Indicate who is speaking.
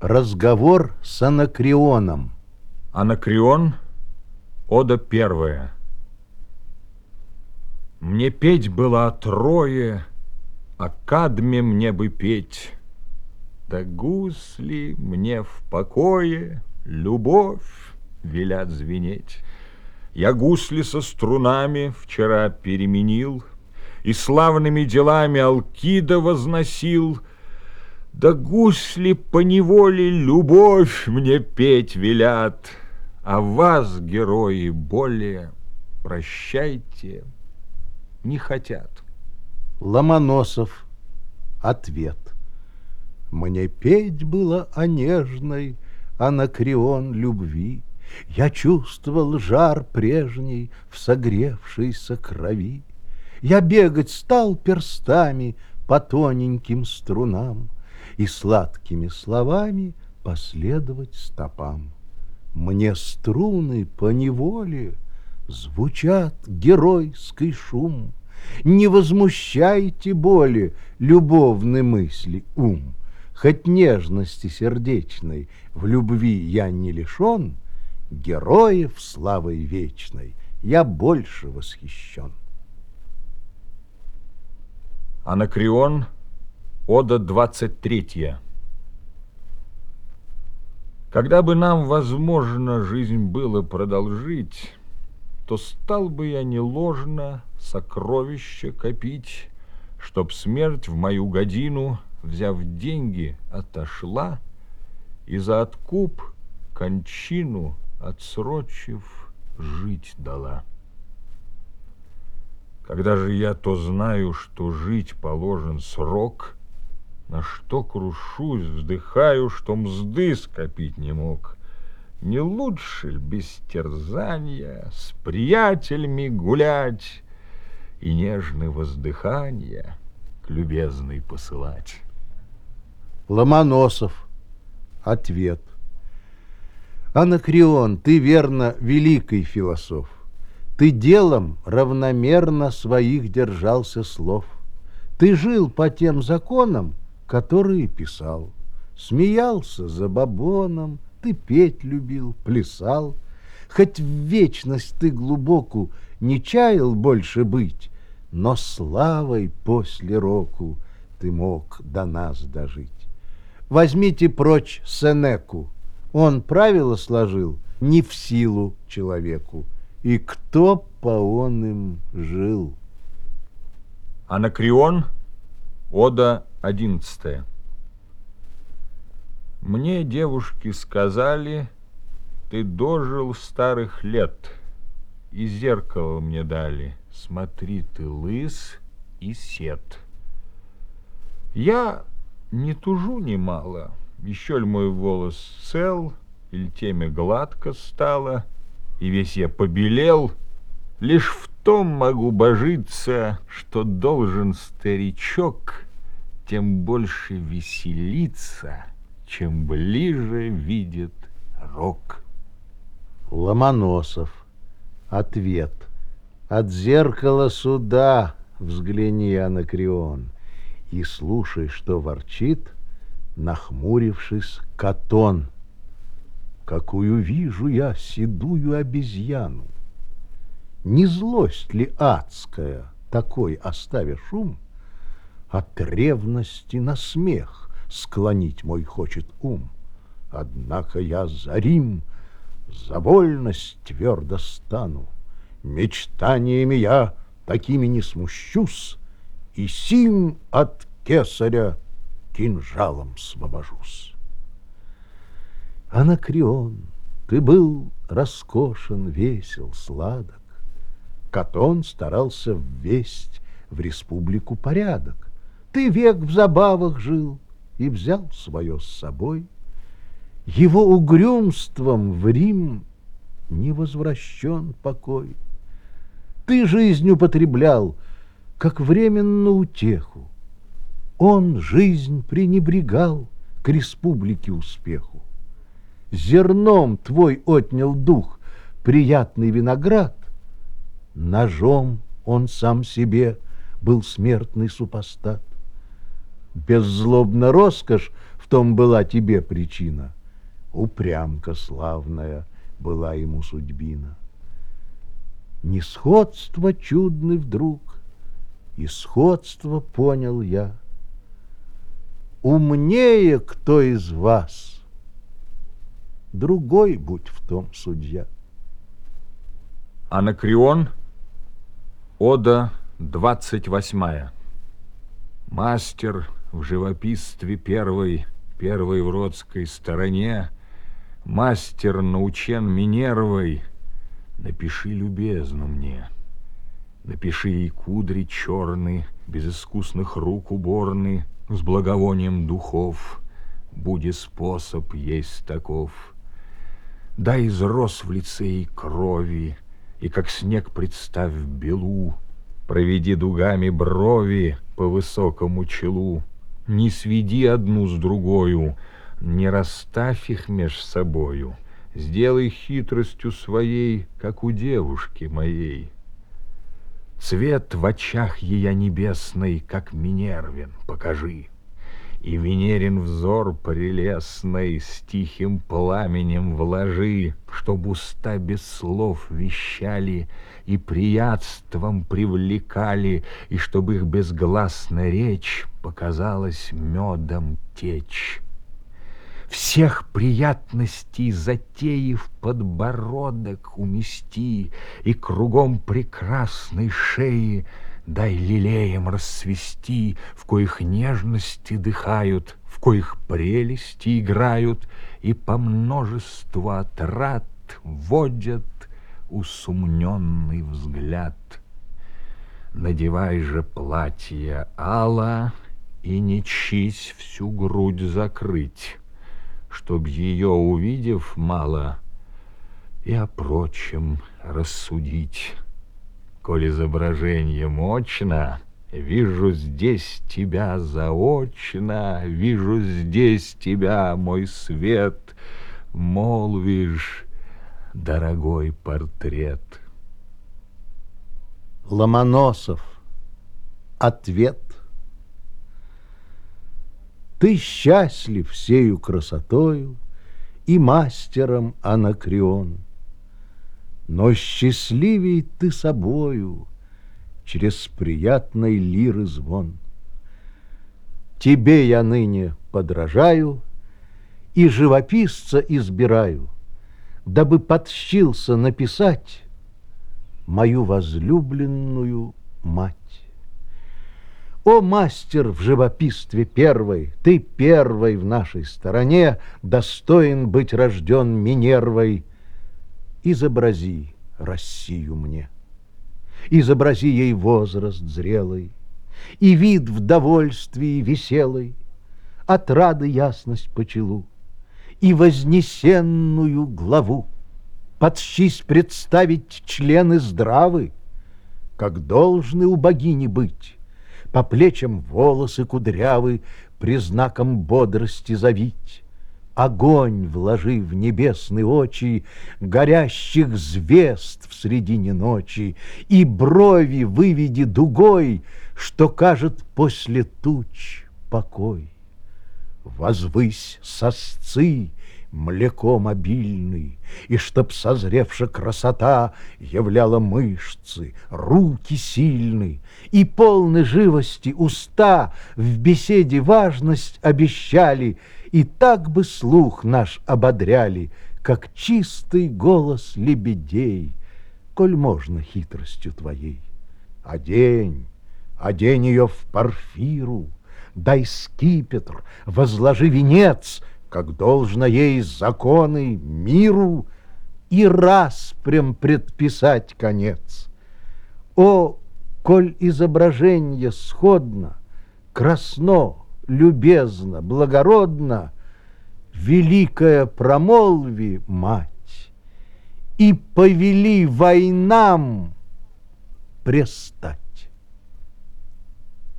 Speaker 1: Разговор с Анакреоном.
Speaker 2: Анакреон, ода первая. Мне петь было трое, а кадме мне бы петь. Да гусли мне в покое любовь велят звенеть. Я гусли со струнами вчера переменил, И славными делами Алкида возносил — да гусли по неволе любовь мне петь велят, А вас, герои, более прощайте не хотят.
Speaker 1: Ломоносов. Ответ. Мне петь было о нежной анакреон любви. Я чувствовал жар прежний в согревшейся крови. Я бегать стал перстами по тоненьким струнам, и сладкими словами последовать стопам. Мне струны по неволе звучат геройский шум. Не возмущайте боли любовной мысли ум. Хоть нежности сердечной в любви я не лишен, Героев славой вечной я больше восхищен.
Speaker 2: Анакреон — Ода 23. Когда бы нам, возможно, жизнь было продолжить, то стал бы я не ложно сокровища копить, Чтоб смерть в мою годину, взяв деньги, отошла И за откуп кончину, отсрочив, жить дала. Когда же я то знаю, что жить положен срок — на что крушусь, вздыхаю, что мзды скопить не мог. Не лучше ли без терзания с приятелями гулять и нежные воздыхания к любезной посылать?
Speaker 1: Ломоносов. Ответ. Анакреон, ты верно великий философ. Ты делом равномерно своих держался слов. Ты жил по тем законам, которые писал. Смеялся за бабоном, ты петь любил, плясал. Хоть в вечность ты глубоку не чаял больше быть, но славой после року ты мог до нас дожить. Возьмите прочь Сенеку, он правила сложил не в силу человеку, и кто по он им жил.
Speaker 2: Анакрион, Ода Одиннадцатое. Мне девушки сказали, ты дожил старых лет, и зеркало мне дали. Смотри, ты лыс и сед. Я не тужу немало, еще ли мой волос цел, или теме гладко стало, и весь я побелел, лишь в том могу божиться, что должен старичок — тем больше веселится, чем ближе видит рок.
Speaker 1: Ломоносов. Ответ. От зеркала суда взгляни, Анакреон, и слушай, что ворчит, нахмурившись, Катон. Какую вижу я седую обезьяну! Не злость ли адская, такой оставя шум — от ревности на смех склонить мой хочет ум. Однако я за Рим, за вольность твердо стану. Мечтаниями я такими не смущусь, И сим от кесаря кинжалом свобожусь. Анакреон, ты был роскошен, весел, сладок. Катон старался ввесть в республику порядок. Ты век в забавах жил и взял свое с собой. Его угрюмством в Рим не возвращен покой. Ты жизнь употреблял, как временную утеху. Он жизнь пренебрегал к республике успеху. Зерном твой отнял дух приятный виноград, Ножом он сам себе был смертный супостат беззлобна роскошь в том была тебе причина. Упрямка славная была ему судьбина. Несходство чудный вдруг, и сходство понял я. Умнее кто из вас, другой будь в том судья.
Speaker 2: Анакрион, Ода 28. Мастер в живописстве первой, первой в родской стороне, Мастер научен Минервой, напиши любезно мне. Напиши и кудри черны, без искусных рук уборны, С благовонием духов, буди способ есть таков. Дай изрос в лице и крови, и как снег представь белу, Проведи дугами брови по высокому челу, Не сведи одну с другою, не расставь их меж собою, Сделай хитростью своей, как у девушки моей. Цвет в очах ее небесной, как Минервин, покажи. И Венерин взор прелестный с тихим пламенем вложи, Чтоб уста без слов вещали и приятством привлекали, И чтоб их безгласная речь показалась медом течь. Всех приятностей затеи в подбородок умести И кругом прекрасной шеи — Дай лилеям расцвести, в коих нежности дыхают, В коих прелести играют, И по множеству отрад Водят усумненный взгляд. Надевай же платье Алла И не чись всю грудь закрыть, Чтоб ее, увидев мало, И о прочем рассудить. Коль изображение мощно, Вижу здесь тебя заочно, Вижу здесь тебя, мой свет, Молвишь, дорогой портрет.
Speaker 1: Ломоносов. Ответ. Ты счастлив всею красотою И мастером анакреон — но счастливей ты собою Через приятный лиры звон. Тебе я ныне подражаю И живописца избираю, Дабы подщился написать Мою возлюбленную мать. О, мастер в живописстве первый, Ты первый в нашей стороне, Достоин быть рожден Минервой, изобрази Россию мне. Изобрази ей возраст зрелый, И вид в довольствии веселый, Отрады ясность по челу, И вознесенную главу. Подщись представить члены здравы, Как должны у богини быть, По плечам волосы кудрявы, Признаком бодрости завить, огонь вложи в небесные очи горящих звезд в средине ночи, и брови выведи дугой, что кажет после туч покой. Возвысь сосцы, млеком обильный, И чтоб созревша красота являла мышцы, руки сильны, И полны живости уста в беседе важность обещали — и так бы слух наш ободряли, Как чистый голос лебедей, Коль можно хитростью твоей. Одень, одень ее в парфиру, Дай скипетр, возложи венец, Как должно ей законы миру, И раз прям предписать конец. О, коль изображение сходно, Красно, любезно, благородно, великая промолви, мать, и повели войнам престать.